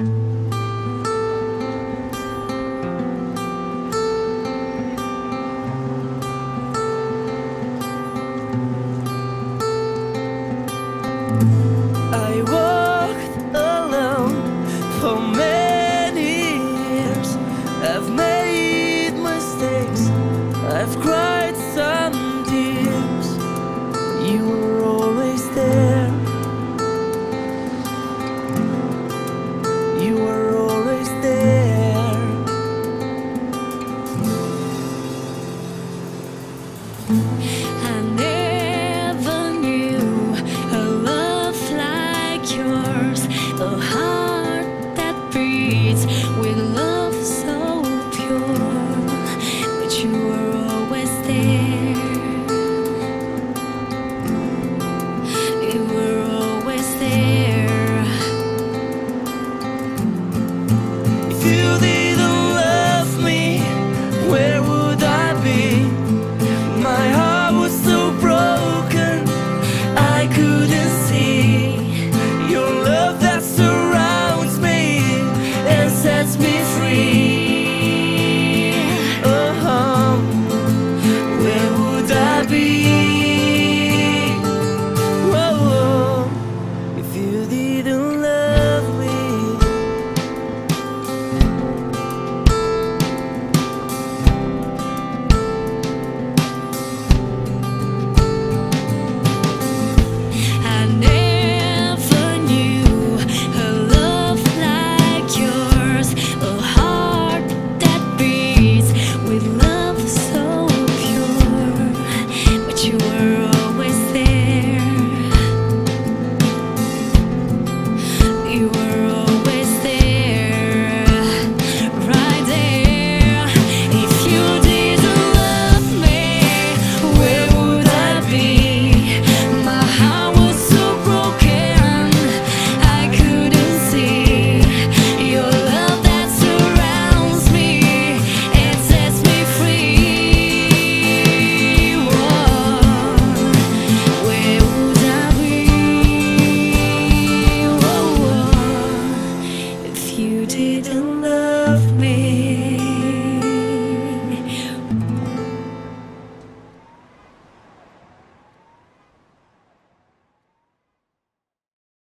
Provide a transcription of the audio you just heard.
I beats with love me.